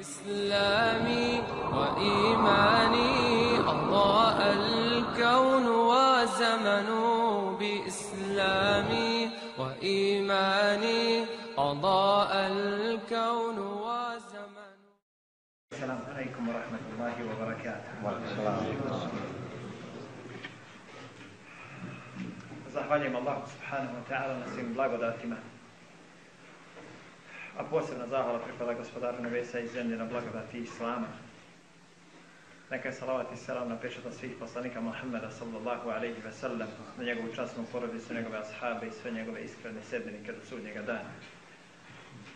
إسلامي وإيماني. أضاء الكون وزمن بإسلامي وإيماني. أضاء الكون وزمن السلام عليكم ورحمة الله وبركاته. Zahvaljujem Allahu subhanahu wa ta'ala na svim blagodatima. A posebna zahvala pripada gospodaru nebesa i zemlje na blagodati Islama. Neka je salavat i selam na pečata svih poslanika Muhammeda sallallahu alaihi ve sellem, na njegovu časnu porodicu, njegove ashabe i sve njegove iskrene sedbenike do sudnjega dana.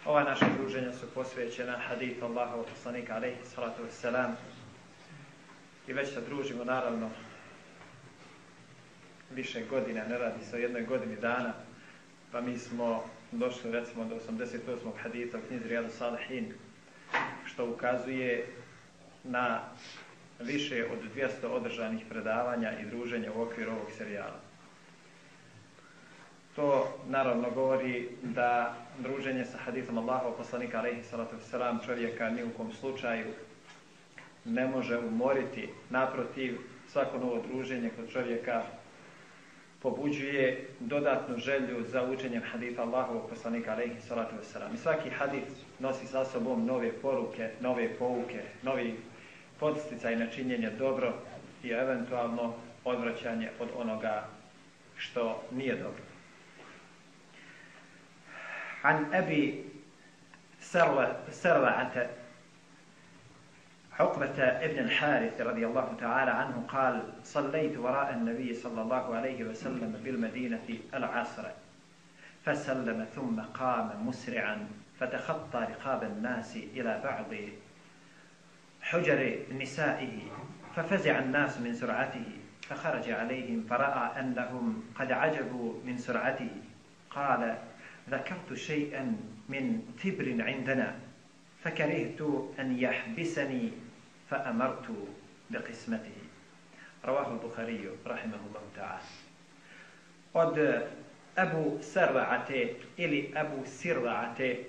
Ova naša druženja su posvećena hadith Allahov poslanika alaihi salatu wassalam i već se družimo naravno više godina, ne radi se o jednoj godini dana, pa mi smo došli recimo do 88. haditha u knjizi Rijadu Salihin, što ukazuje na više od 200 održanih predavanja i druženja u okviru ovog serijala. To naravno govori da druženje sa hadithom Allahov poslanika alaihi salatu wasalam čovjeka ni u kom slučaju ne može umoriti. Naprotiv, svako novo druženje kod čovjeka pobuđuje dodatnu želju za učenjem haditha Allahovog poslanika alaihi salatu wasalam. I svaki hadith nosi sa sobom nove poruke, nove pouke, novi podsticaj na činjenje dobro i eventualno odvraćanje od onoga što nije dobro. An Ebi Sarva'ate عقبة ابن الحارث رضي الله تعالى عنه قال صليت وراء النبي صلى الله عليه وسلم بالمدينة العصر فسلم ثم قام مسرعا فتخطى رقاب الناس إلى بعض حجر نسائه ففزع الناس من سرعته فخرج عليهم فرأى أنهم قد عجبوا من سرعته قال ذكرت شيئا من تبر عندنا فكرهت أن يحبسني فأمرت بقسمته رواه البخاري رحمه الله تعالى od Abu Sarva'ate ili Abu Sirva'ate,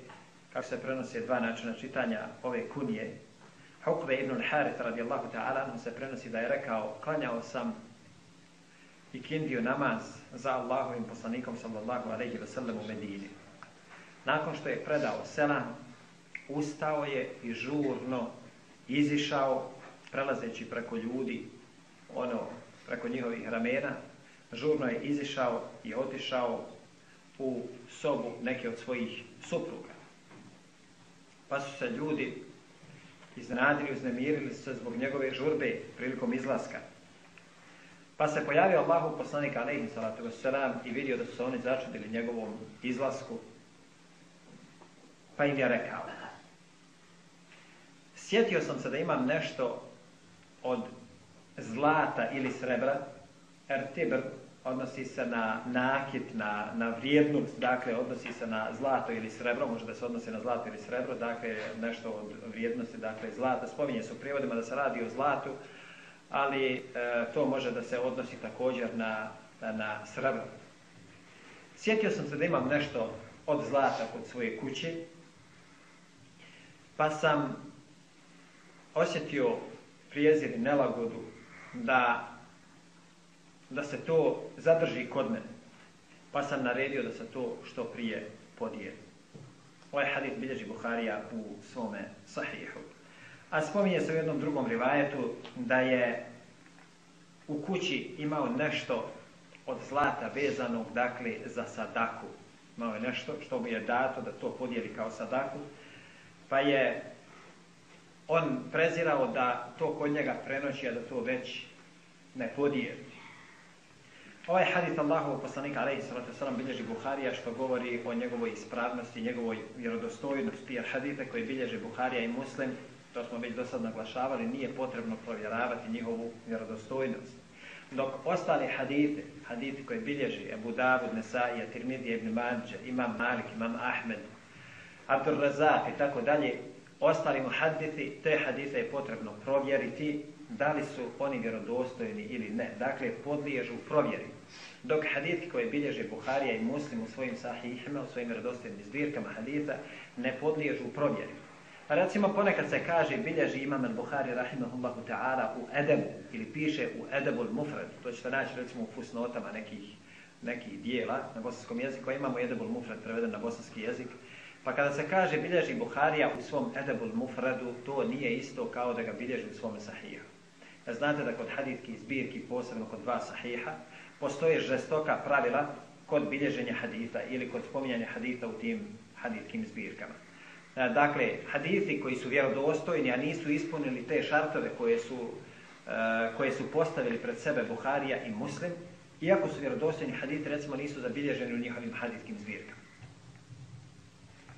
kako se prenose dva načina čitanja ove kunije, Hukve ibn al-Harith radijallahu ta'ala anhu se prenosi da je rekao, klanjao sam i kindio namaz za Allahovim poslanikom sallallahu alaihi wa sallam u Medini. Nakon što je predao selam, ustao je i žurno izišao, prelazeći preko ljudi, ono, preko njihovih ramena, žurno je izišao i otišao u sobu neke od svojih supruga. Pa su se ljudi iznenadili, uznemirili se zbog njegove žurbe prilikom izlaska. Pa se pojavio Allahu poslanik alaihi salatu wasalam i vidio da su se oni začudili njegovom izlasku. Pa im je rekao, sjetio sam se da imam nešto od zlata ili srebra, jer tibr odnosi se na nakit, na, na vrijednost, dakle odnosi se na zlato ili srebro, može da se odnosi na zlato ili srebro, dakle nešto od vrijednosti, dakle zlata. Spominje se u prijevodima da se radi o zlatu, ali e, to može da se odnosi također na, na srebro. Sjetio sam se da imam nešto od zlata kod svoje kuće, pa sam osjetio prijezir i nelagodu da, da se to zadrži kod mene. Pa sam naredio da se to što prije podijeli. Ovaj hadith bilježi Buharija u svome sahihu. A spominje se u jednom drugom rivajetu da je u kući imao nešto od zlata vezanog, dakle, za sadaku. Imao je nešto što mu je dato da to podijeli kao sadaku. Pa je on prezirao da to kod njega prenoći, a da to već ne podijeli. Ovaj hadith Allahovog poslanika alaihi sallatu sallam bilježi Buharija što govori o njegovoj ispravnosti, njegovoj vjerodostojnosti, jer hadite koji bilježi Buharija i Muslim, to smo već do sad naglašavali, nije potrebno provjeravati njihovu vjerodostojnost. Dok ostali hadite, hadite koji bilježi Abu Davud, Nesaija, Tirmidija ibn Mađa, Imam Malik, Imam Ahmed, Abdur Razak i tako dalje, ostali muhaditi, te hadite je potrebno provjeriti da li su oni vjerodostojni ili ne. Dakle, podliježu provjeri. Dok haditi koje bilježe Buharija i Muslim u svojim sahihima, u svojim vjerodostojnim zbirkama hadita, ne podliježu provjeri. Pa recimo ponekad se kaže, bilježi imam al-Buhari rahimahullahu ta'ala u edebu, ili piše u edebul mufrad, to ćete naći recimo u fusnotama nekih, nekih dijela na bosanskom jeziku, imamo edebul mufrad preveden na bosanski jezik, pa kada se kaže bilježi Buharija u svom edebul mufradu, to nije isto kao da ga bilježi u svom sahihu. Znate da kod haditki zbirki, posebno kod dva sahiha, postoje žestoka pravila kod bilježenja hadita ili kod spominjanja hadita u tim haditkim zbirkama. E, dakle, hadithi koji su vjerodostojni, a nisu ispunili te šartove koje su, e, koje su postavili pred sebe Buharija i Muslim, iako su vjerodostojni hadithi, recimo, nisu zabilježeni u njihovim haditkim zbirkama.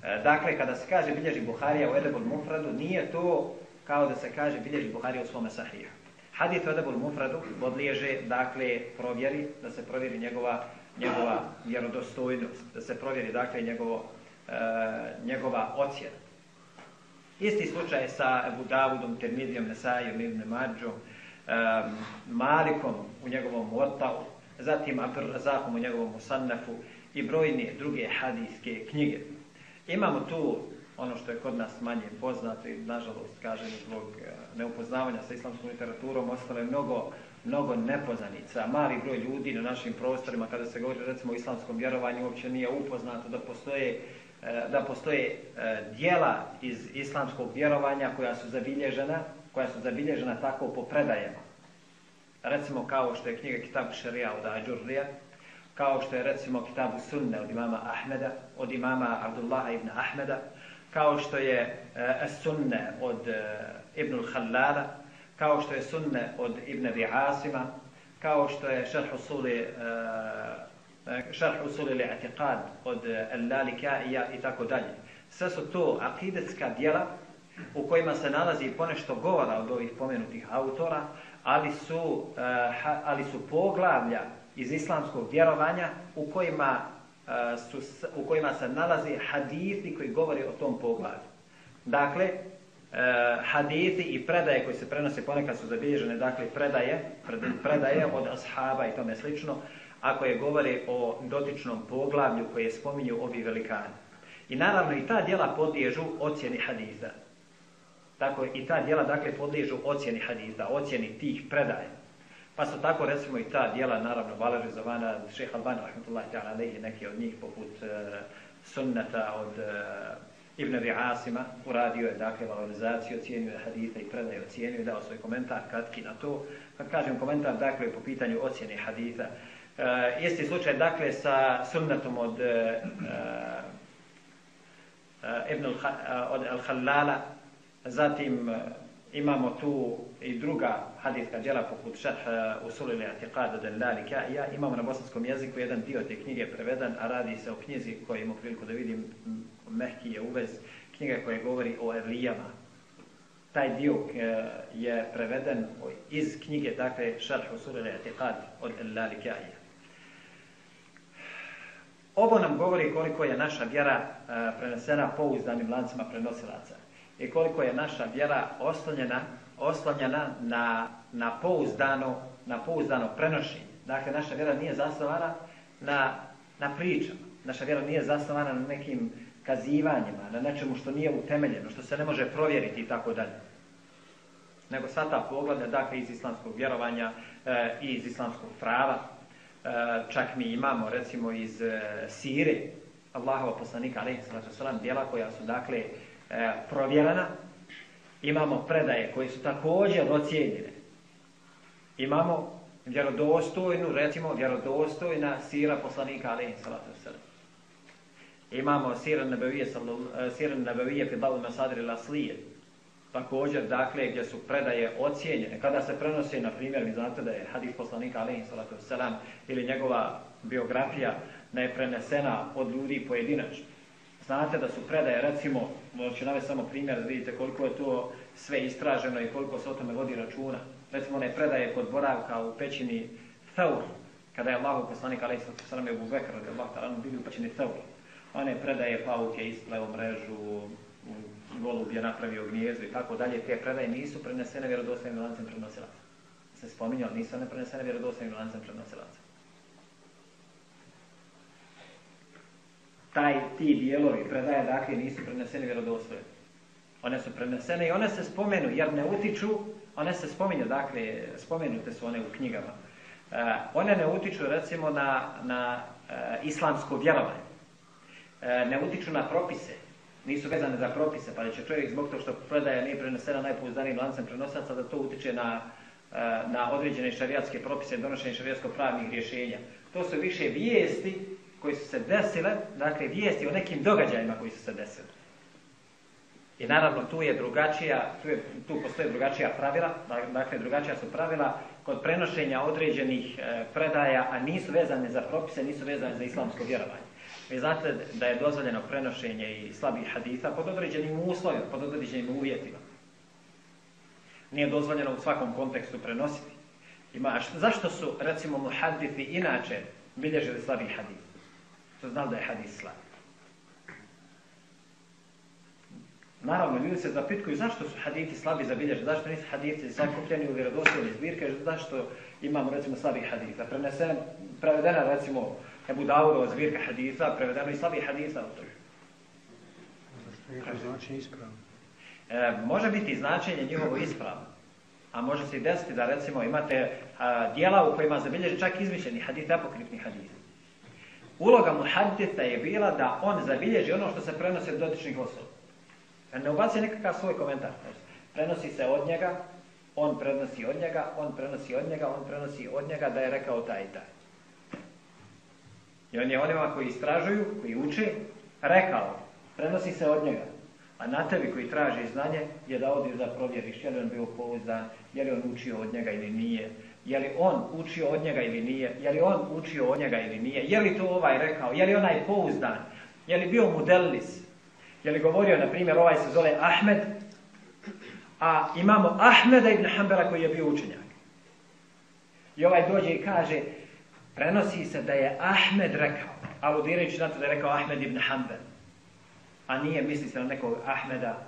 E, dakle, kada se kaže bilježi Buharija u Edebul Mufradu, nije to kao da se kaže bilježi Buharija u svome sahiju. Hadith u Edebul Mufradu podliježe, dakle, provjeri, da se provjeri njegova, njegova vjerodostojnost, da se provjeri, dakle, njegovo, e, njegova ocjena. Isti slučaj sa Ebu Davudom, Termidijom, Nesajom, Ibn Mađom, e, Malikom u njegovom Otau, zatim Abdurrazahom u njegovom Musannafu i brojne druge hadijske knjige. Imamo tu ono što je kod nas manje poznato i nažalost kažem zbog e, neupoznavanja sa islamskom literaturom ostalo je mnogo, mnogo nepoznanica. Mali broj ljudi na našim prostorima kada se govori recimo o islamskom vjerovanju uopće nije upoznato da postoje e, da postoje e, dijela iz islamskog vjerovanja koja su zabilježena, koja su zabilježena tako po predajama. Recimo kao što je knjiga Kitab Šarija od Ađurrija, kao što je recimo Kitabu Sunne od imama Ahmeda, od imama Abdullaha ibn Ahmeda, kao što je uh, Sunne od uh, Ibn al-Hallala, kao što je Sunne od Ibn Ri'asima, kao što je Šarh Usuli uh, Šarh Usuli li'atiqad od Al-Lalikaija i tako dalje. Sve su to akidetska dijela u kojima se nalazi ponešto govora od ovih pomenutih autora, ali su, ali su poglavlja iz islamskog vjerovanja u kojima su, u kojima se nalazi hadithi koji govori o tom poglavlju. Dakle, e, hadithi i predaje koji se prenose ponekad su zabilježene, dakle predaje, predaje od ashaba i tome slično, ako je govori o dotičnom poglavlju koje spominju ovi velikani. I naravno i ta dijela podliježu ocjeni haditha. Tako i ta dijela dakle podliježu ocjeni haditha, ocjeni tih predaja. Pa su tako recimo i ta dijela naravno valorizovana šeha Albana rahmatullahi ta'ala neki od njih poput uh, sunnata od uh, Ibn Ri'asima uradio je dakle valorizaciju, ocijenio je hadita i predaje ocijenio je dao svoj komentar kratki na to. Kad kažem komentar dakle po pitanju ocjene hadita. Uh, isti slučaj dakle sa sunnatom od uh, uh, Ibn al-Khallala zatim imamo tu i druga hadijska djela poput šarh usul ili atiqad od al-Lalika. Imamo na bosanskom jeziku jedan dio te knjige prevedan, a radi se o knjizi koju imamo priliku da vidim Mehki je uvez, knjiga koja govori o Erlijama. Taj dio e, je preveden iz knjige, dakle, šarh usul ili atiqad od al-Lalika. Ovo nam govori koliko je naša vjera e, prenesena pouzdanim lancima prenosilaca i koliko je naša vjera oslonjena, oslonjena na, na, pouzdano, na pouzdano prenošenje. Dakle, naša vjera nije zasnovana na, na pričama. Naša vjera nije zasnovana na nekim kazivanjima, na nečemu što nije utemeljeno, što se ne može provjeriti i tako dalje. Nego sva ta poglavlja, dakle, iz islamskog vjerovanja e, i iz islamskog prava, e, čak mi imamo, recimo, iz e, Sire, Allahova poslanika, sallam, dijela koja su, dakle, e, provjerana. Imamo predaje koje su također ocijenjene. Imamo vjerodostojnu, recimo vjerodostojna sira poslanika alaihi salatu wasalam. Imamo sira nebevije, e, sira nebevije fi dalu mesadri laslije. Također, dakle, gdje su predaje ocijenjene. Kada se prenose, na primjer, vi znate da je hadis poslanika alaihi salatu wasalam ili njegova biografija ne je prenesena od ljudi pojedinačno Znate da su predaje, recimo, ću navesti samo primjer da vidite koliko je to sve istraženo i koliko se o tome vodi računa. Recimo, one predaje kod boravka u pećini Thaur, kada je Allahu poslanik alaih sallam je u Bekr, radi Allah ta'ala, bili u pećini Thaur. One predaje pauk je ispleo mrežu, golub je napravio gnjezdu i tako dalje. Te predaje nisu prenesene vjerodostojnim lancem prenosilaca. Se spominjali, nisu one prenesene vjerodostojnim lancem prenosilaca. Taj, ti dijelovi predaje, dakle, nisu preneseni vjerodostojni. One su prenesene i one se spomenu, jer ne utiču, one se spominju, dakle, spomenute su one u knjigama. E, one ne utiču, recimo, na, na e, islamsko vjerovanje. E, ne utiču na propise, nisu vezane za propise, pa da će čovjek zbog toga što predaja nije prenesena najpouzdanijim lancem prenosaca, da to utiče na, na određene šarijatske propise, donošenje šarijatsko-pravnih rješenja. To su više vijesti koje su se desile, dakle vijesti o nekim događajima koji su se desili. I naravno tu je drugačija, tu, je, tu postoje drugačija pravila, dakle drugačija su pravila kod prenošenja određenih e, predaja, a nisu vezane za propise, nisu vezane za islamsko vjerovanje. Vi znate da je dozvoljeno prenošenje i slabih haditha pod određenim uslovima, pod određenim uvjetima. Nije dozvoljeno u svakom kontekstu prenositi. Ima, zašto su, recimo, muhadithi inače bilježili slabi hadith? To znali da je hadith slab. Naravno, ljudi se zapitkuju zašto su hadithi slabi zabilježeni, zašto nisu hadithi sakupljeni u vjerodostojne zbirke, zašto imamo recimo slabi haditha. Prenesen, prevedena recimo Ebu Daudova zbirka haditha, prevedeno i slabi haditha od toga. značenje ispravno? E, može biti značenje njihovo ispravno. A može se i desiti da recimo imate a, dijela u kojima zabilježi čak izmišljeni hadith, apokrifni hadith. Uloga muhaditha je bila da on zabilježi ono što se prenosi od dotičnih osoba. Ne ubaci nekakav svoj komentar. Prenosi se od njega, on prenosi od njega, on prenosi od njega, on prenosi od njega da je rekao taj i taj. I on je onima koji istražuju, koji uče, rekao, prenosi se od njega. A na tebi koji traži znanje je da odiš da provjeriš je li on bio pouzdan, je li on učio od njega ili nije, je li on učio od njega ili nije, je li on učio od njega ili nije, je li to ovaj rekao, je li onaj pouzdan, je li bio modelis, je li govorio, na primjer, ovaj se zove Ahmed, a imamo Ahmeda ibn Hanbala koji je bio učenjak. I ovaj dođe i kaže, prenosi se da je Ahmed rekao, aludirajući na to da je rekao Ahmed ibn Hanbal, a nije misli se na nekog Ahmeda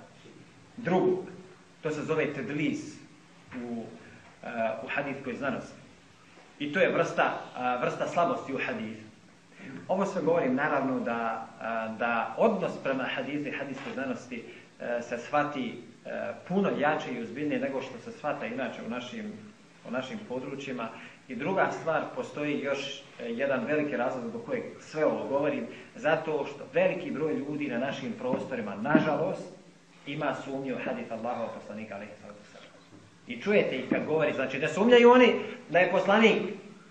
drugog. To se zove tedlis u, u hadithkoj znanosti. I to je vrsta, uh, vrsta slabosti u hadithu. Ovo sve govorim naravno da, da odnos prema hadizu i hadijskoj znanosti se shvati puno jače i uzbiljnije nego što se shvata inače u našim, u našim područjima. I druga stvar, postoji još jedan veliki razlog zbog kojeg sve ovo govorim, zato što veliki broj ljudi na našim prostorima, nažalost, ima sumnju hadith Allahova poslanika alaihi I čujete ih kad govori, znači ne sumnjaju oni da je poslanik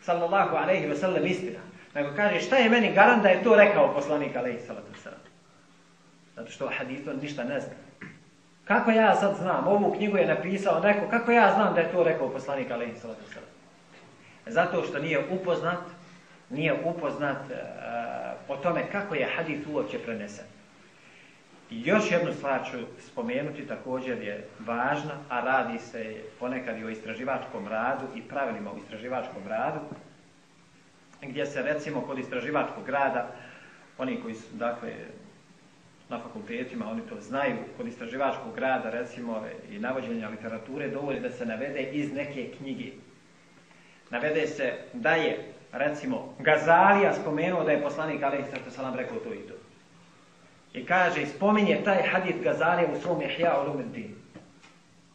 sallallahu alaihi wa sallam istina. Nego kaže šta je meni garant da je to rekao poslanik alaihi salatu sallam. Zato što hadith ništa ne zna. Kako ja sad znam, ovu knjigu je napisao neko, kako ja znam da je to rekao poslanik alaihi salatu sallam. Zato što nije upoznat, nije upoznat uh, o tome kako je hadith uopće prenesen. I još jednu stvar ću spomenuti, također je važna, a radi se ponekad i o istraživačkom radu i pravilima u istraživačkom radu gdje se recimo kod istraživačkog rada, oni koji su dakle na fakultetima, oni to znaju, kod istraživačkog rada recimo i navođenja literature dovolji da se navede iz neke knjige. Navede se da je recimo Gazalija spomenuo da je poslanik Alejhi salam rekao to i to. I kaže, spominje taj hadith Gazalija u svom Ihya Ulumuddin.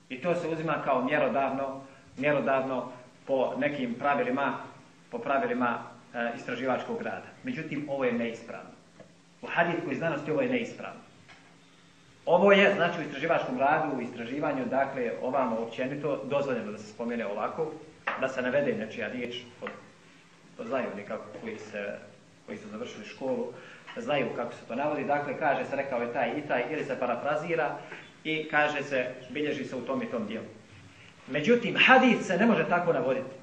I to se uzima kao mjerodavno, mjerodavno po nekim pravilima, po pravilima E, istraživačkog rada. Međutim, ovo je neispravno. U hadijskoj znanosti ovo je neispravno. Ovo je, znači, u istraživačkom radu, u istraživanju, dakle, ovamo općenito, dozvoljeno da se spomene ovako, da se navede nečija riječ, od, znaju nekako koji, se, koji su završili školu, znaju kako se to navodi, dakle, kaže se, rekao je taj i taj, ili se parafrazira i kaže se, bilježi se u tom i tom dijelu. Međutim, hadith se ne može tako navoditi.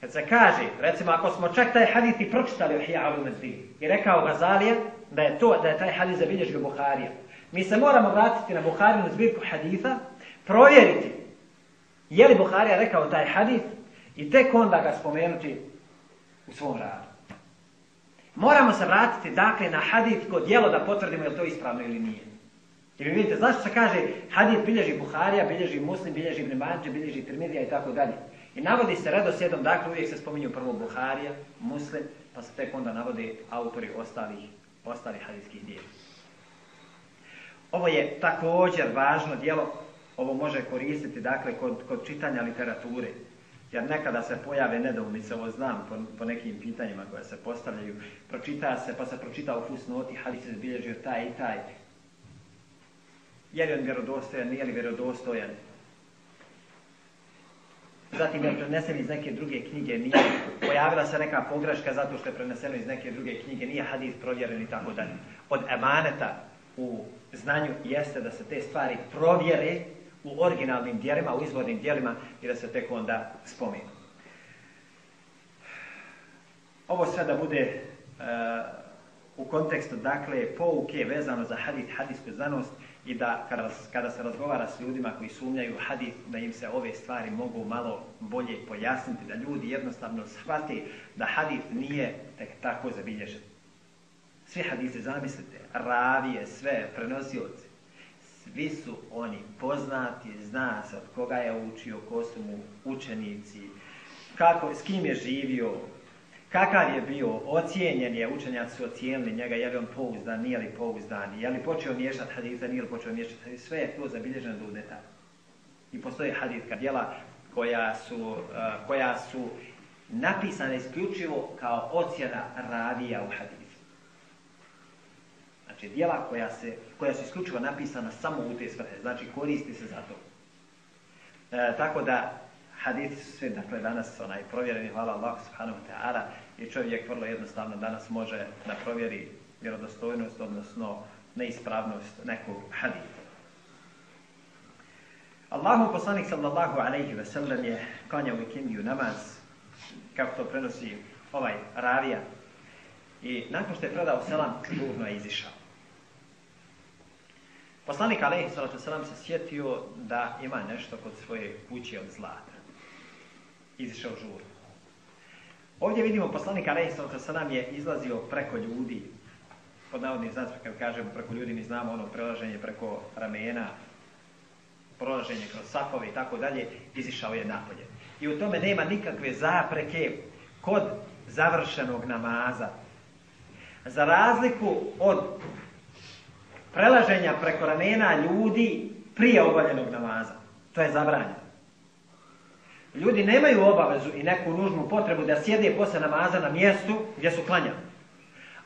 Kad se kaže, recimo ako smo čak taj hadith i pročitali u Mezdin i rekao Gazalija da je to, da je taj hadith zabilježio Buharija, mi se moramo vratiti na Buharinu zbirku haditha, provjeriti je li Buharija rekao taj hadith i tek onda ga spomenuti u svom radu. Moramo se vratiti dakle na hadith kod dijelo da potvrdimo je li to ispravno ili nije. Jer vidite, zašto se kaže hadith bilježi Buharija, bilježi Muslim, bilježi Ibn Mađe, bilježi Tirmidija i tako dalje. I navodi se redoslijedom, dakle uvijek se spominju prvo Buharija, Muslim, pa se tek onda navode autori ostalih, ostalih hadijskih dijela. Ovo je također važno djelo, ovo može koristiti dakle kod, kod čitanja literature. Jer nekada se pojave nedoumice, ovo znam po, po nekim pitanjima koje se postavljaju, pročita se, pa se pročita u fusnoti, ali se zbilježio taj i taj. Je li on vjerodostojan, nije li vjerodostojan? Zatim je prenesen iz neke druge knjige, nije pojavila se neka pogreška zato što je preneseno iz neke druge knjige, nije hadis provjeren i tako dalje. Od emaneta u znanju jeste da se te stvari provjere u originalnim dijelima, u izvornim dijelima i da se tek onda spomenu. Ovo sve da bude uh, u kontekstu, dakle, pouke vezano za hadith, hadijsku znanost i da kada, kada se razgovara s ljudima koji sumnjaju hadith, da im se ove stvari mogu malo bolje pojasniti, da ljudi jednostavno shvati da hadith nije tek tako zabilježen. Svi hadise, zamislite, ravije, sve, prenosioci, svi su oni poznati, zna se od koga je učio, ko su mu učenici, kako, s kim je živio, kakav je bio, ocijenjen je, učenjaci su ocijenili njega, je li on pouzdan, nije li pouzdan, je li počeo miješati hadisa, nije li počeo miješati hadisa, sve je to zabilježeno do detalja. I postoje hadijska djela koja su, uh, koja su napisana isključivo kao ocjena ravija u hadisu. Znači, dijela koja, se, koja su isključivo napisana samo u te svrhe, znači koristi se za to. E, tako da, hadithi su sve, dakle, danas onaj provjereni, hvala Allah subhanahu ta'ala, i čovjek vrlo jednostavno danas može da provjeri vjerodostojnost, odnosno neispravnost nekog haditha. Allahu poslanik sallallahu alaihi ve sellem je klanjao ikindiju namaz, kako to prenosi ovaj ravija, i nakon što je predao selam, žurno je izišao. Poslanik alaihi sallatu selam se sjetio da ima nešto kod svoje kuće od zlata. Izišao žurno. Ovdje vidimo poslanika Aleyhissalatu salam je izlazio preko ljudi, pod navodnim znacima kad kažemo preko ljudi mi znamo ono prelaženje preko ramena, prolaženje kroz safove i tako dalje, izišao je napolje. I u tome nema nikakve zapreke kod završenog namaza. Za razliku od prelaženja preko ramena ljudi prije obavljenog namaza. To je zabranjeno. Ljudi nemaju obavezu i neku nužnu potrebu da sjede posle namaza na mjestu gdje su klanjali.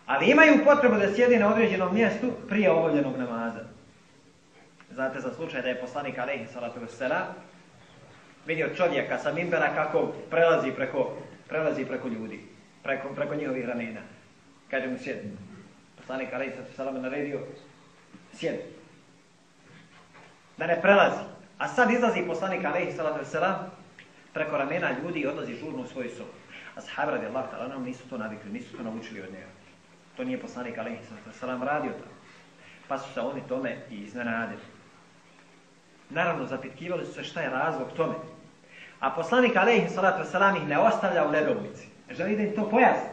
Ali imaju potrebu da sjede na određenom mjestu prije obavljenog namaza. Znate za slučaj da je poslanik Alehi Salatu Vesera vidio čovjeka sa mimbera kako prelazi preko, prelazi preko ljudi, preko, preko njihovih ramena. Kaže mu sjedi. Poslanik Alehi Salatu Vesera naredio sjedi. Da ne prelazi. A sad izlazi poslanik Alehi Salatu Vesera preko ramena ljudi i odlazi žurno u svoju sobu. A sahabi radi Allah ta'ala nisu to navikli, nisu to naučili od njega. To nije poslanik alaihi sallam radio tamo. Pa su se oni tome i iznenadili. Naravno, zapitkivali su se šta je razlog tome. A poslanik alaihi sallam ih ne ostavlja u nedoumici. Želi da im to pojasni.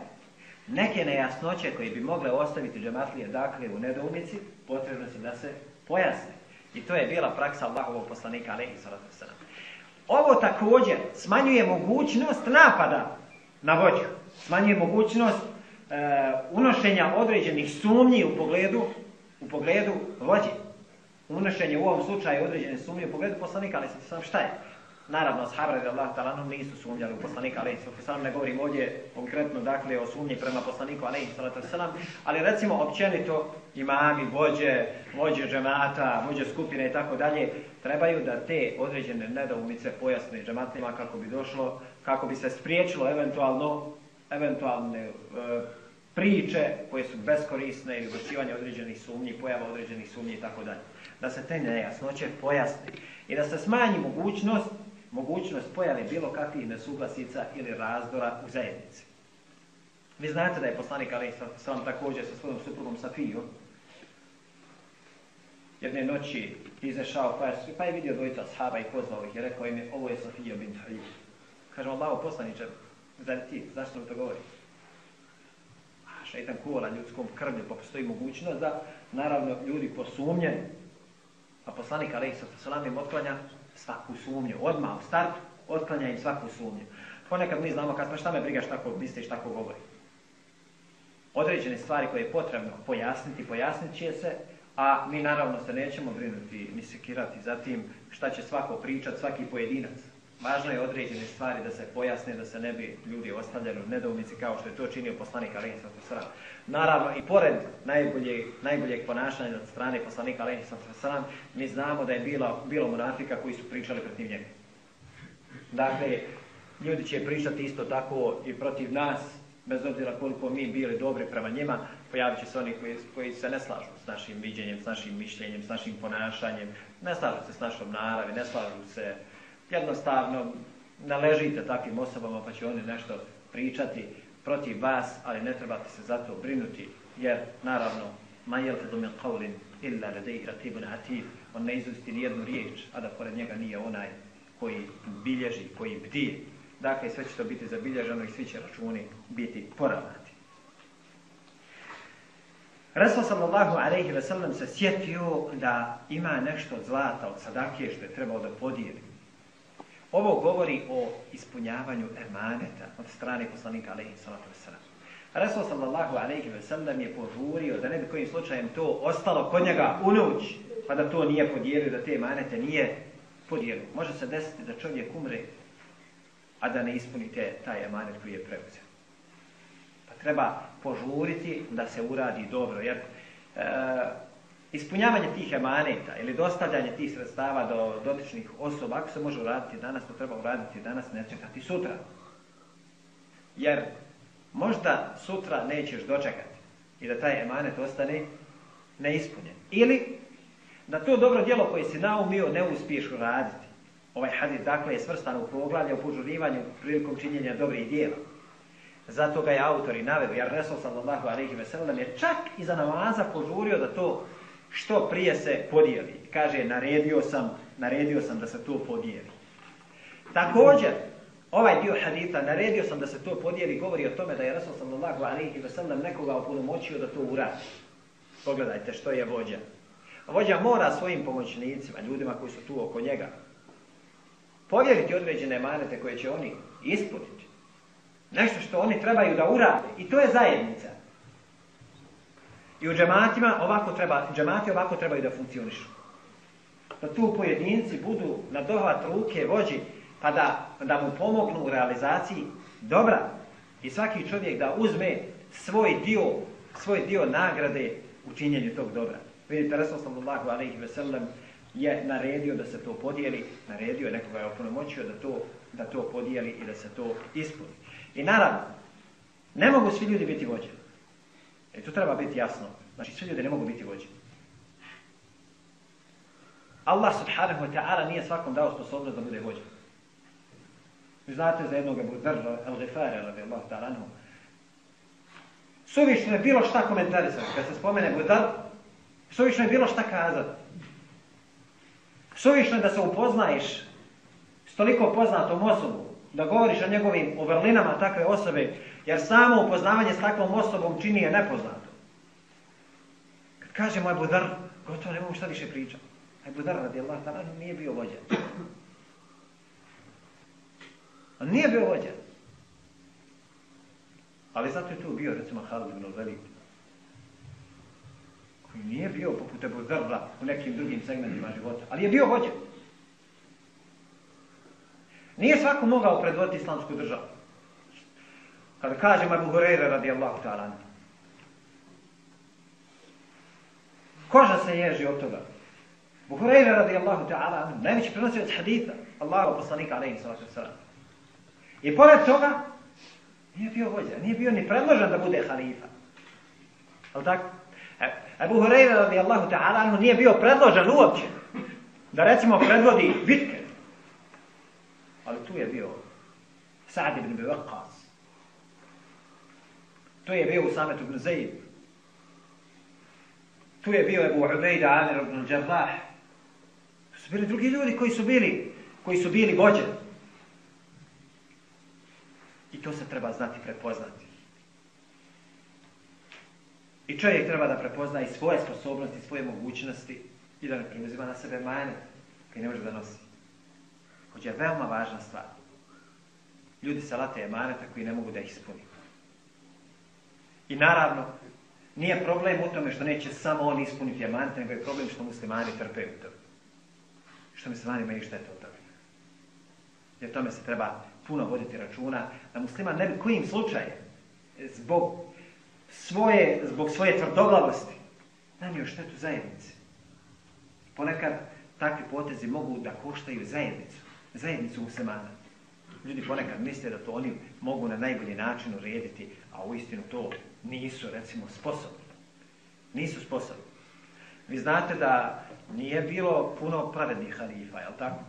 Neke nejasnoće koje bi mogle ostaviti džematlije dakle u nedoumici, potrebno se da se pojasne. I to je bila praksa Allahovog poslanika alaihi sallam. Ovo također smanjuje mogućnost napada na vođu. Smanjuje mogućnost e, unošenja određenih sumnji u pogledu u pogledu vođe. Unošenje u ovom slučaju određene sumnje u pogledu poslanika, ali sam šta je? Naravno, ashabi radijallahu ta'ala nisu sumnjali u poslanika, alejhi salatu ne govorim ovdje konkretno dakle o sumnji prema poslaniku, alejhi salatu ali recimo općenito imami, vođe, vođe džemata, vođe skupine i tako dalje, trebaju da te određene nedoumice pojasne džematima kako bi došlo, kako bi se spriječilo eventualno eventualne e, priče koje su beskorisne ili ubacivanje određenih sumnji, pojava određenih sumnji i tako dalje. Da se te nejasnoće pojasne i da se smanji mogućnost mogućnost pojave bilo kakvih nesuglasica ili razdora u zajednici. Vi znate da je poslanik Ali Islam također sa svojom suprugom Safijom jedne noći izašao pa je, pa je vidio dvojica sahaba i pozvao ih i rekao im je ovo je Safija bin Halif. Kaže Allah poslaniče, zar ti, zašto to govori? A šeitan kuvala ljudskom krvlju, pa postoji mogućnost da naravno ljudi posumnje, a poslanik Ali Islam im otklanja svaku sumnju. Odmah u startu otklanja im svaku sumnju. Ponekad mi znamo kad pa šta me brigaš tako misliš, tako govori. Određene stvari koje je potrebno pojasniti, pojasnit će se. A mi naravno se nećemo brinuti ni sekirati za tim šta će svako pričat, svaki pojedinac. Važno je određene stvari da se pojasne, da se ne bi ljudi ostavljali u nedoumici kao što je to činio poslanik Alehi Sram. Naravno, i pored najboljeg, najboljeg ponašanja od strane poslanika Alehi Sram, mi znamo da je bilo, bilo monafika koji su pričali protiv njega. Dakle, ljudi će pričati isto tako i protiv nas, bez obzira koliko mi bili dobri prema njima, pojavit će se oni koji, koji se ne slažu s našim viđenjem, s našim mišljenjem, s našim ponašanjem, ne slažu se s našom naravi, ne slažu se jednostavno, naležite takvim osobama pa će oni nešto pričati protiv vas, ali ne trebate se zato brinuti, jer naravno, ma jelfidu min qavlin illa ladej ratibun atib, on ne izusti nijednu riječ, a da pored njega nije onaj koji bilježi, koji bdije. Dakle, sve će to biti zabilježeno i svi će računi biti poravnati. Rasul sallallahu alaihi ve sellem se sjetio da ima nešto zlata, od sadake što je trebao da podijeli. Ovo govori o ispunjavanju emaneta od strane poslanika alaihi sallatu wasallam. Rasul sallallahu alaihi je požurio da ne bi kojim slučajem to ostalo kod njega u noć, pa da to nije podijelio, da te emanete nije podijelio. Može se desiti da čovjek umre, a da ne ispunite taj emanet koji je preuzeo. Pa treba požuriti da se uradi dobro, jer e, ispunjavanje tih emaneta ili dostavljanje tih sredstava do dotičnih osoba, ako se može uraditi danas, to treba uraditi danas, ne čekati sutra. Jer možda sutra nećeš dočekati i da taj emanet ostane neispunjen. Ili da to dobro djelo koje si naumio ne uspiješ uraditi. Ovaj hadis dakle je svrstan u poglavlje u požurivanju prilikom činjenja dobrih djela. Zato ga je autor i naveo, jer Resul sallallahu alaihi ve sellem je čak iza namaza požurio da to što prije se podijeli. Kaže, naredio sam, naredio sam da se to podijeli. Također, ovaj dio hadita, naredio sam da se to podijeli, govori o tome da je Rasul sallallahu alaihi wa sallam nekoga opunomoćio da to uradi. Pogledajte što je vođa. Vođa mora svojim pomoćnicima, ljudima koji su tu oko njega, povjeriti određene manete koje će oni ispuniti. Nešto što oni trebaju da urade. I to je zajednica. I u džematima ovako treba, džemati ovako trebaju da funkcionišu. Da tu pojedinci budu na dohvat ruke vođi, pa da, da mu pomognu u realizaciji dobra. I svaki čovjek da uzme svoj dio, svoj dio nagrade u činjenju tog dobra. Vidite, Resul sallallahu alaihi ve sellem je naredio da se to podijeli, naredio je nekoga je opunomoćio da to, da to podijeli i da se to ispuni. I naravno, ne mogu svi ljudi biti vođe. E to treba biti jasno. Znači, svi ljudi ne mogu biti vođe. Allah subhanahu wa ta'ala nije svakom dao sposobnost da bude vođa. Vi znate za jednog Abu Dharra al-Ghifari, radijallahu ta'ala anhu. Suvišno je bilo šta komentarisati. Kad se spomene Abu Dharr, suvišno je bilo šta kazati. Suvišno je da se upoznaješ s toliko poznatom osobom, da govoriš o njegovim uvrlinama takve osobe, jer samo upoznavanje s takvom osobom čini je nepoznato. Kad kaže moj budar, gotovo ne mogu šta više pričati. Aj budar radi Allah, tada nije bio vođa. On nije bio vođa. Ali zato je tu bio, recimo, Halid ibn Velid. Koji nije bio poput Ebu Zerra u nekim drugim segmentima života. Ali je bio vođa. Nije svako mogao predvoditi islamsku državu. Kada kažemo Ebu Hureyre radijallahu ta'ala. Koža se ježi od toga. Ebu Hureyre radijallahu ta'ala. Najveći prenosio od haditha. Allahu poslanika alaihi sallatu sallam. I pored toga, nije bio vođa, nije bio ni predložen da bude halifa. Ali tako? Ebu Hureyre radijallahu ta'ala nije bio predložen uopće da recimo predvodi bitke. Ali tu je bio Sa'd ibn Biwaqqas. Tu je bio Usamet ibn Zaid. Tu je bio Ebu Ubejda Amir ibn Jarrah. Tu su bili drugi ljudi koji su bili, koji su bili vođe. I to se treba znati prepoznati. I čovjek treba da prepozna i svoje sposobnosti, svoje mogućnosti i da ne preuzima na sebe mane koji ne može da nosi. Je veoma važna stvar. Ljudi se late emaneta koji ne mogu da ih ispuni. I naravno, Nije problem u tome što neće samo on ispuniti amante, nego je problem što muslimani trpe u tome. Što muslimani imaju štete od toga. Jer tome se treba puno voditi računa, da musliman ne bi kojim slučajem zbog svoje, zbog svoje tvrdoglavosti nanio štetu zajednici. Ponekad takvi potezi mogu da koštaju zajednicu, zajednicu muslimana. Ljudi ponekad misle da to oni mogu na najbolji način urediti, a u istinu to nisu, recimo, sposobni. Nisu sposobni. Vi znate da nije bilo puno pravednih halifa, jel tako?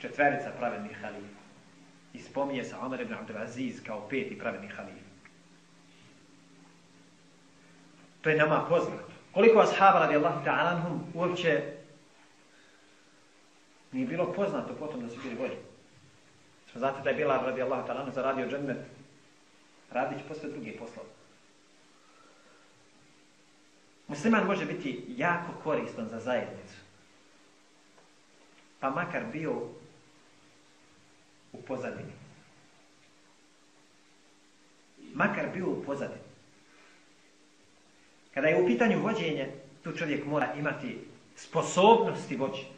Četverica pravednih halifa. I spominje se Omer ibn Abdelaziz kao peti pravedni halifa. To je nama poznato. Koliko ashaba radijallahu ta'ala uopće nije bilo poznato potom da su bili vođe. Znate da je bila radijallahu ta'ala anhum zaradio džennet radići posle druge poslove. Musliman može biti jako koristan za zajednicu. Pa makar bio u pozadini. Makar bio u pozadini. Kada je u pitanju vođenje, tu čovjek mora imati sposobnosti vođe.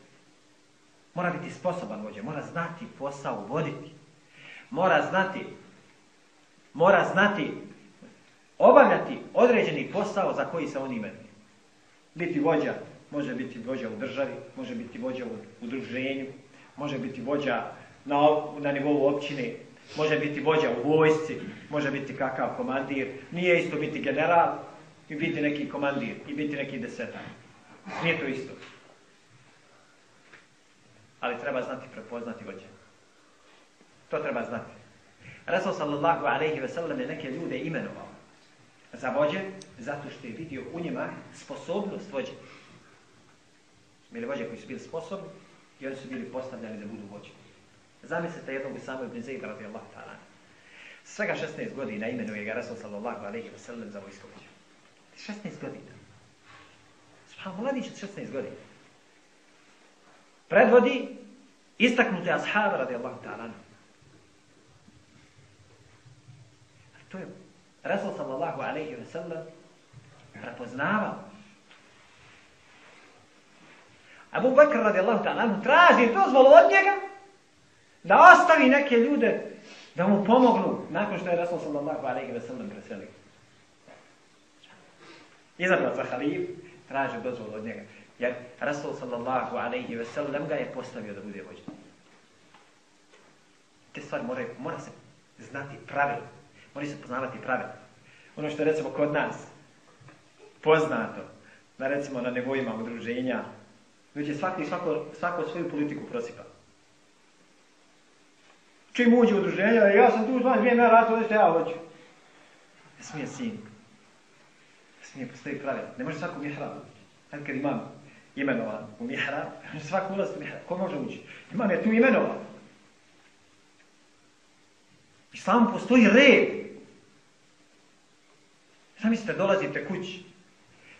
Mora biti sposoban vođe, mora znati posao voditi. Mora znati mora znati obavljati određeni posao za koji se on imenuje. Biti vođa, može biti vođa u državi, može biti vođa u udruženju, može biti vođa na, na nivou općine, može biti vođa u vojsci, može biti kakav komandir, nije isto biti general i biti neki komandir i biti neki desetan. Nije to isto. Ali treba znati prepoznati vođe. To treba znati. Rasul sallallahu alaihi ve sellem je neke ljude imenovao za vođe zato što je vidio u njima sposobnost vođe. Bili vođe koji su bili sposobni i oni su bili postavljani da budu vođe. Zamislite jednog Usama ibn Zaid radijallahu ta'ala. Svega 16 godina imenuje ga Rasul sallallahu alaihi wa sallam za vojskovođu. 16 godina. Subhano, mladić od 16 godina. Predvodi istaknute ashaba radijallahu ta'ala. To je Rasul sallallahu alaihi wa sallam prepoznavao. Abu Bakr radijallahu ta'ala traži dozvolu od njega da ostavi neke ljude da mu pomognu nakon što je Rasul sallallahu alaihi wa sallam preselio. Izabrao za halif, traži dozvolu od njega. Jer Rasul sallallahu alaihi wa sallam ga je postavio da bude vođa. Te stvari moraju, mora se znati pravilo. Mora se poznavati pravilo. Ono što je recimo kod nas poznato, da recimo na nivoima udruženja, već svaki, svako, svako svoju politiku prosipa. Čim uđe u udruženje, ja sam tu zvan, dvijem ja ovdje što ja hoću. Ne smije sin. Ne smije postoji pravila. Ne može svako mihrab ući. Sad kad imam imenovan u mihrab, svako ulaz u mihrab, ko može ući? Imam je tu imenovan. I samo postoji red. Šta mislite, dolazite kući?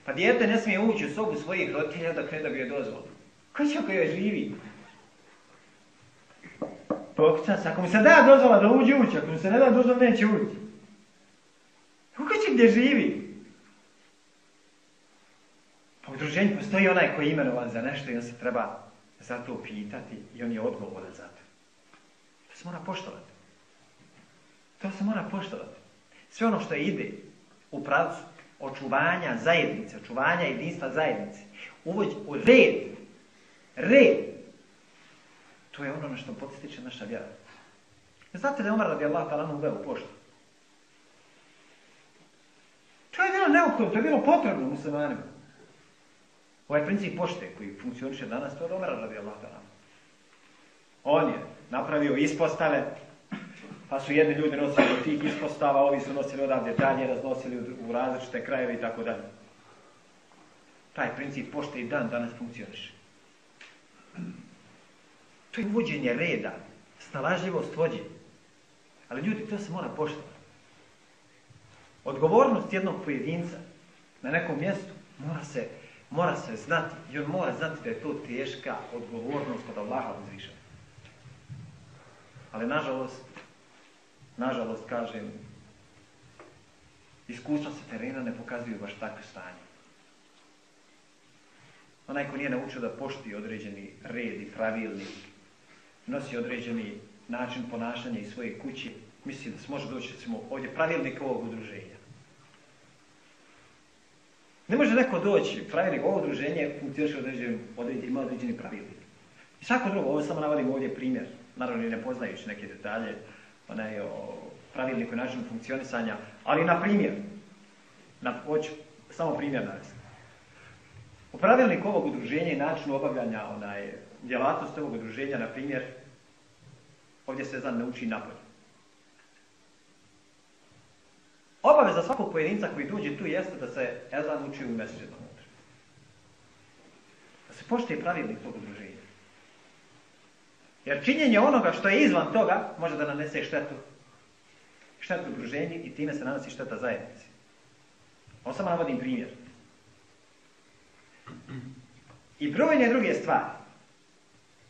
Pa dijete ne smije ući u sobu svojih roditelja da kreda bi je dozvolu. Ko će ako joj živi? Pokućas, ako mu se da dozvola da uđe ući, ako mu se ne da dozvola, neće ući. U kući gdje živi? U druženju postoji onaj koji je imenovan za nešto i on se treba za to pitati i on je odgovoran za to. To se mora poštovati. To se mora poštovati. Sve ono što ide u pravcu očuvanja zajednice, očuvanja jedinstva zajednice, uvođ u red, red, to je ono na što potističe naša vjera. Znate da je Omar radi Allah talanu uveo poštu? To je bilo neophodno, to je bilo potrebno muslimanima. Ovaj princip pošte koji funkcioniše danas, to je radi Allah talanu. On je napravio ispostave, pa su jedni ljudi nosili od tih ispostava, ovi su nosili odavde dalje, raznosili u različite krajeve i tako dalje. Taj princip pošte i dan danas funkcioniše. To je uvođenje reda, snalažljivost vođe. Ali ljudi, to se mora poštovati. Odgovornost jednog pojedinca na nekom mjestu mora se, mora se znati i on mora znati da je to teška odgovornost kod Allaha uzvišena. Ali nažalost, nažalost kažem, iskustva sa terena ne pokazuju baš takve stanje. Onaj ko nije naučio da pošti određeni red i pravilnik, nosi određeni način ponašanja iz svoje kući, misli da se može doći recimo ovdje pravilnik ovog udruženja. Ne može neko doći, pravilnik ovo udruženje funkcioniše određen, određen, ima određeni pravilnik. I svako drugo, ovo samo navodim ovdje primjer, naravno i ne poznajući neke detalje, onaj o pravilniku i načinu funkcionisanja, ali na primjer, na, hoću samo primjer navesti. U pravilniku ovog udruženja i načinu obavljanja onaj, djelatnosti ovog udruženja, na primjer, ovdje se zan ne uči napolje. Obaveza svakog pojedinca koji dođe tu jeste da se ezan uči u unutra. Da se poštuje pravilnik tog udruženja. Jer činjenje onoga što je izvan toga može da nanese štetu. Štetu udruženju i time se nanosi šteta zajednici. Ovo samo navodim primjer. I brojne druge stvari.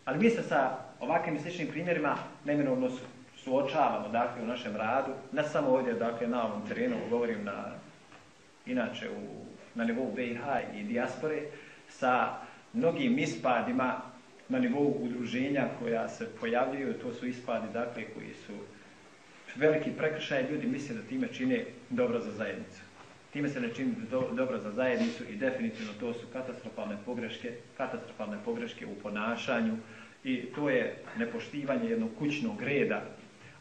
Ali mi se sa ovakvim sličnim primjerima neminovno suočavamo dakle, u našem radu. Ne samo ovdje dakle, na ovom terenu, govorim na, inače u, na nivou BiH i dijaspore, sa mnogim ispadima na nivou udruženja koja se pojavljuju, to su ispadi dakle, koji su veliki prekršaj, ljudi misle da time čine dobro za zajednicu. Time se ne čini do, dobro za zajednicu i definitivno to su katastrofalne pogreške, katastrofalne pogreške u ponašanju i to je nepoštivanje jednog kućnog reda,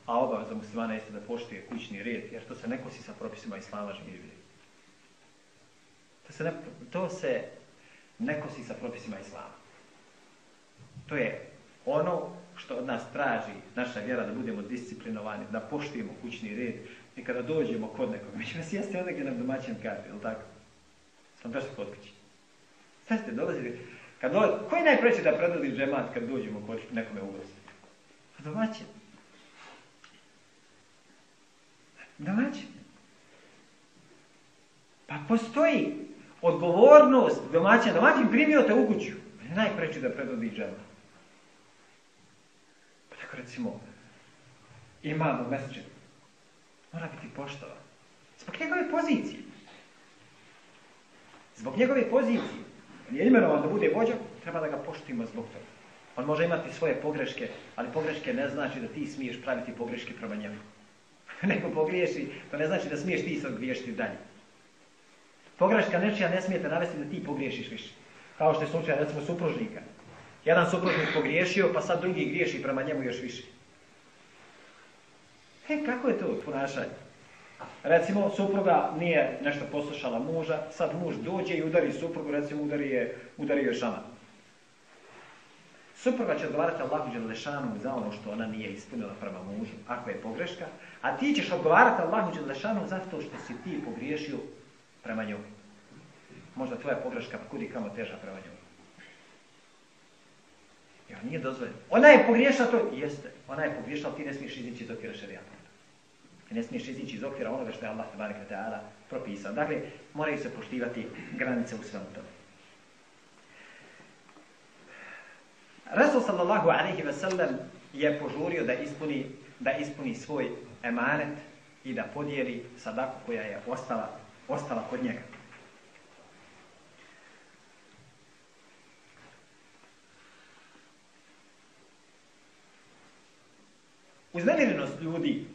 a obaveza muslimana jeste da poštuje kućni red, jer to se ne kosi sa propisima islama življenja. To se ne, to se ne kosi sa propisima islama. To je ono što od nas traži naša vjera da budemo disciplinovani, da poštujemo kućni red i kada dođemo kod nekog, mi ćemo sjesti onda gdje nam domaćin kaže, ili tako? Sam došli kod kući. Sve ste dolazili, kad dođe, koji najpreći da predvodi džemat kad dođemo kod nekome u gosti? Pa domaćin. Domaćin. Pa postoji odgovornost domaćina. Domaćin primio te u kuću. Najpreći da predvodi džemat recimo, imam u mesečinu, mora biti poštovan. Zbog njegove pozicije. Zbog njegove pozicije. On je imenovan da bude vođa, treba da ga poštujemo zbog toga. On može imati svoje pogreške, ali pogreške ne znači da ti smiješ praviti pogreške prema njemu. Neko pogriješi, to ne znači da smiješ ti sad griješiti dalje. Pogreška nečija ne smijete navesti da ti pogriješiš više. Kao što je slučaj, recimo, supružnika. Jedan supružnik pogriješio, pa sad drugi griješi prema njemu još više. E, kako je to ponašanje? Recimo, supruga nije nešto poslušala muža, sad muž dođe i udari suprugu, recimo udari je, udari je šama. Supruga će odgovarati Allahu Đelešanu za ono što ona nije ispunila prema mužu, ako je pogreška, a ti ćeš odgovarati Allahu Đelešanu zato što si ti pogriješio prema njoj. Možda tvoja pogreška kudi kamo teža prema njoj. Ja, nije dozvoljeno. Ona je pogriješila to, jeste. Ona je pogriješila, ti ne smiješ izići iz okvira šarijata. Ne smiješ izići iz okvira onoga što je Allah ta'ala propisao. Dakle, moraju se poštivati granice u svemu tome. Rasul sallallahu alaihi ve sellem je požurio da ispuni, da ispuni svoj emanet i da podijeli sadaku koja je ostala, ostala kod njega. Uznemirenost ljudi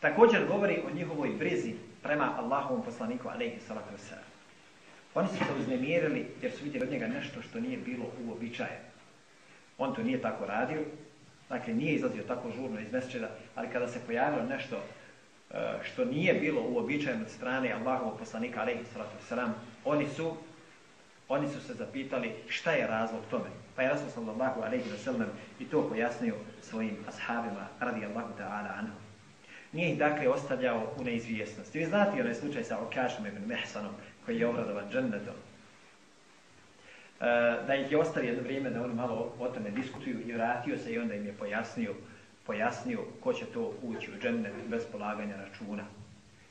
također govori o njihovoj brizi prema Allahovom poslaniku, alaihi salatu wasalam. Oni su se uznemirili jer su vidjeli od njega nešto što nije bilo uobičajeno. On to nije tako radio, dakle nije izlazio tako žurno iz mesečeda, ali kada se pojavilo nešto e, što nije bilo uobičajeno od strane Allahovog poslanika, alaihi oni su oni su se zapitali šta je razlog tome. Pa je Rasul sallallahu alaihi wa i to pojasnio svojim ashabima radijallahu ta'ala anhu. Nije ih dakle ostavljao u neizvjesnosti. Vi znate onaj slučaj sa Okašom ibn Mehsanom koji je obradovan džennetom. E, da ih je ostavio jedno vrijeme da oni malo o tome diskutuju i vratio se i onda im je pojasnio, pojasnio ko će to ući u džennet bez polaganja računa.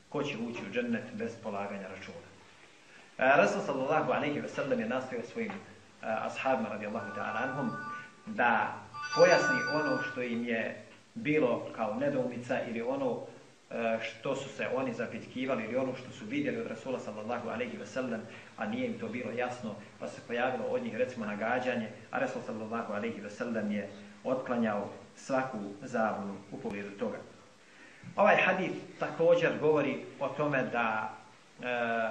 Ko će ući u džennet bez polaganja računa. E, Rasul sallallahu alaihi wa sallam je nastavio svojim uh, ashabima radijallahu ta'ala da pojasni ono što im je bilo kao nedoumica ili ono što su se oni zapitkivali ili ono što su vidjeli od Rasula sallallahu alaihi ve sellem, a nije im to bilo jasno, pa se pojavilo od njih recimo nagađanje, a Rasul sallallahu alaihi ve sellem je otklanjao svaku zabunu u pogledu toga. Ovaj hadith također govori o tome da e,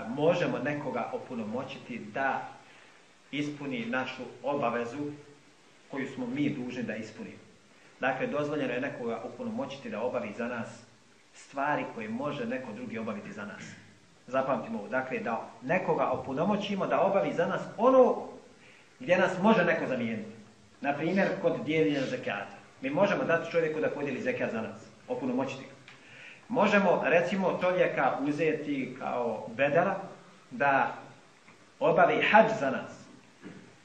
možemo nekoga opunomoćiti da ispuni našu obavezu koju smo mi dužni da ispunimo. Dakle, dozvoljeno je nekoga opunomoćiti da obavi za nas stvari koje može neko drugi obaviti za nas. Zapamtimo ovo. Dakle, da nekoga opunomoćimo da obavi za nas ono gdje nas može neko zamijeniti. Na primjer, kod dijeljenja zekata. Mi možemo dati čovjeku da podijeli zekat za nas, opunomoćiti ga. Možemo, recimo, čovjeka uzeti kao bedela da obavi hađ za nas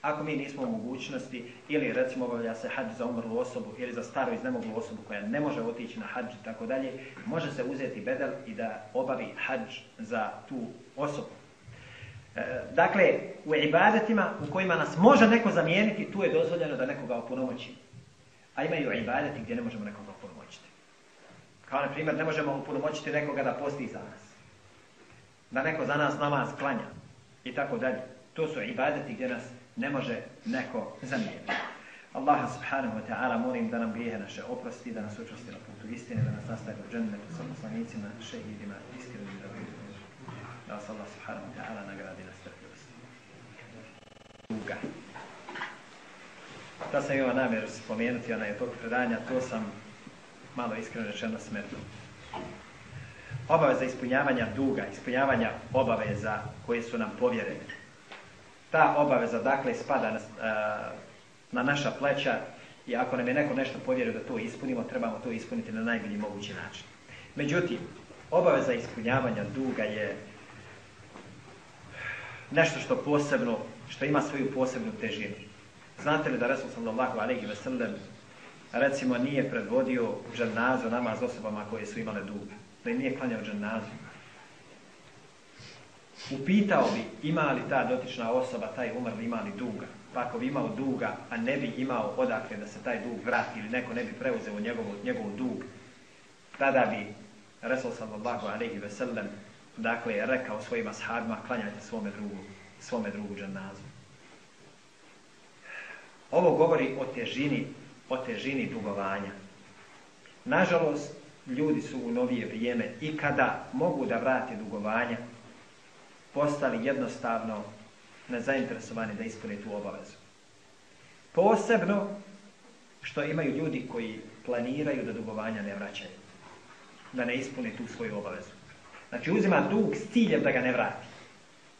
ako mi nismo u mogućnosti, ili recimo obavlja se hađ za umrlu osobu, ili za staru iznemoglu osobu koja ne može otići na hađ i tako dalje, može se uzeti bedel i da obavi hađ za tu osobu. E, dakle, u ibadetima u kojima nas može neko zamijeniti, tu je dozvoljeno da nekoga opunomoći. A imaju ibadeti gdje ne možemo nekoga opunomoćiti. Kao na primjer, ne možemo opunomoćiti nekoga da posti za nas. Da neko za nas namaz klanja i tako dalje. To su ibadeti gdje nas ne može neko zamijeniti. Allah subhanahu wa ta'ala molim da nam grijehe naše oprosti, da nas učesti na putu istine, da nas nastaje u sa poslanicima, šehidima, istinom i dobrim. Da vas Allah subhanahu wa ta'ala nagradi na strpljivosti. Duga. Da sam imao namjeru spomenuti, ona je tog predanja, to sam malo iskreno rečeno smetno. Obaveza ispunjavanja duga, ispunjavanja obaveza koje su nam povjerene ta obaveza dakle spada na, na naša pleća i ako nam je neko nešto povjerio da to ispunimo, trebamo to ispuniti na najbolji mogući način. Međutim, obaveza ispunjavanja duga je nešto što posebno, što ima svoju posebnu težinu. Znate li da Resul sallallahu alaihi ve sellem recimo nije predvodio dženazu namaz osobama koje su imale dug, da im nije klanjao dženazu, upitao bi ima li ta dotična osoba, taj umrli ima li duga. Pa ako bi imao duga, a ne bi imao odakle da se taj dug vrati ili neko ne bi preuzeo njegov, njegov dug, tada bi Resul sallallahu alaihi ve sellem dakle rekao svojim ashabima klanjajte svome drugu, svome drugu džanazu. Ovo govori o težini, o težini dugovanja. Nažalost, ljudi su u novije vrijeme i kada mogu da vrate dugovanja, postali jednostavno nezainteresovani da ispune tu obavezu. Posebno što imaju ljudi koji planiraju da dugovanja ne vraćaju. Da ne ispune tu svoju obavezu. Znači uzima dug s ciljem da ga ne vrati.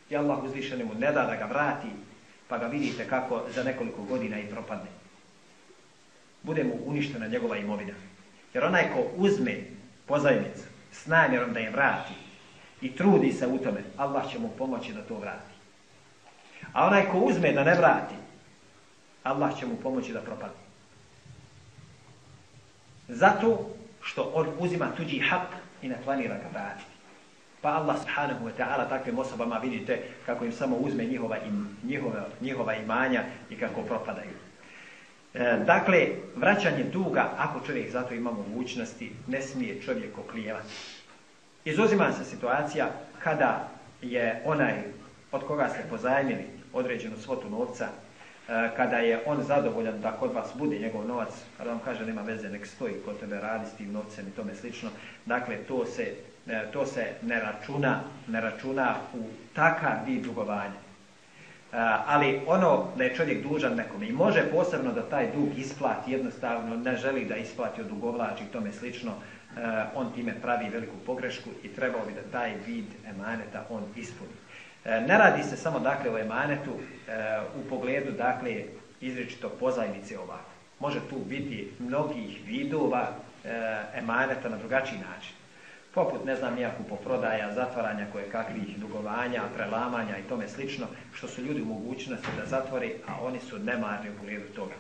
I Allah uzvišeni mu ne da da ga vrati, pa ga vidite kako za nekoliko godina i propadne. Bude mu uništena njegova imovina. Jer onaj ko uzme pozajmicu s namjerom da je vrati, i trudi se u tome, Allah će mu pomoći da to vrati. A onaj ko uzme da ne vrati, Allah će mu pomoći da propadne. Zato što on uzima tuđi hak i ne planira ga vratiti. Pa Allah subhanahu wa ta'ala takvim osobama vidite kako im samo uzme njihova, im, njihova, njihova imanja i kako propadaju. E, dakle, vraćanje duga, ako čovjek zato ima mogućnosti, ne smije čovjek oklijevati. Izuzima se situacija kada je onaj od koga ste pozajmili određenu svotu novca, e, kada je on zadovoljan da kod vas bude njegov novac, kada vam kaže nema veze, nek stoji kod tebe radi s tim novcem i tome slično, dakle to se, e, to se ne, računa, ne računa u takav vid dugovanja. E, ali ono da je čovjek dužan nekome i može posebno da taj dug isplati jednostavno, ne želi da isplati od dugovlači i tome slično, on time pravi veliku pogrešku i trebao bi da taj vid emaneta on ispuni. Eh, ne radi se samo dakle o emanetu eh, u pogledu dakle izričito pozajmice ovako. Može tu biti mnogih vidova emaneta na drugačiji način. Poput, ne znam, nijako poprodaja, zatvaranja koje kakvih dugovanja, prelamanja i tome slično, što su ljudi u mogućnosti da zatvori, a oni su nemarni u pogledu toga.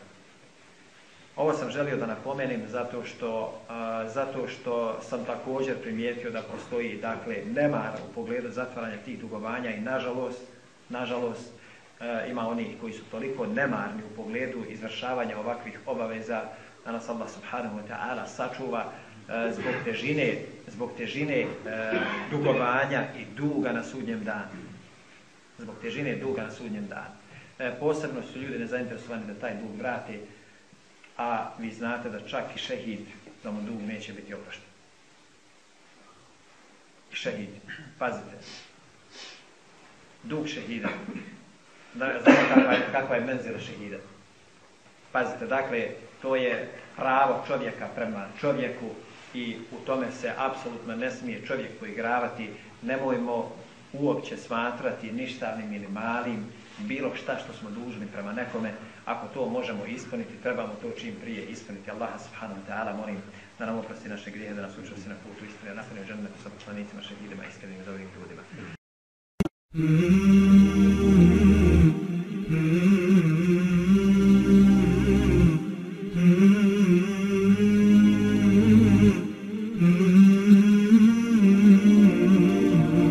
Ovo sam želio da napomenem zato što, a, zato što sam također primijetio da postoji dakle nemar u pogledu zatvaranja tih dugovanja i nažalost, nažalost a, ima onih koji su toliko nemarni u pogledu izvršavanja ovakvih obaveza da nas Allah subhanahu wa ta'ala sačuva e, zbog težine, zbog težine dugovanja i duga na sudnjem danu. Zbog težine duga na sudnjem danu. E, posebno su ljudi nezainteresovani da taj dug vrate, a vi znate da čak i šehid, da mu dug neće biti oprošten. Šehid, pazite, dug šehida. Da, znate kakva je, kakva je menzila šehida. Pazite, dakle, to je pravo čovjeka prema čovjeku i u tome se apsolutno ne smije čovjek poigravati. Nemojmo uopće smatrati ništavnim ili malim bilo šta što smo dužni prema nekome. Ako to možemo ispuniti, trebamo to čim prije ispuniti. Allah subhanahu wa ta'ala molim da nam oprosti naše grijehe, da nas učvrsti na putu istine, da nastavimo žene sa poslanicima, šehidima, iskrenim dobrim ljudima. Mm-hmm. Mm-hmm.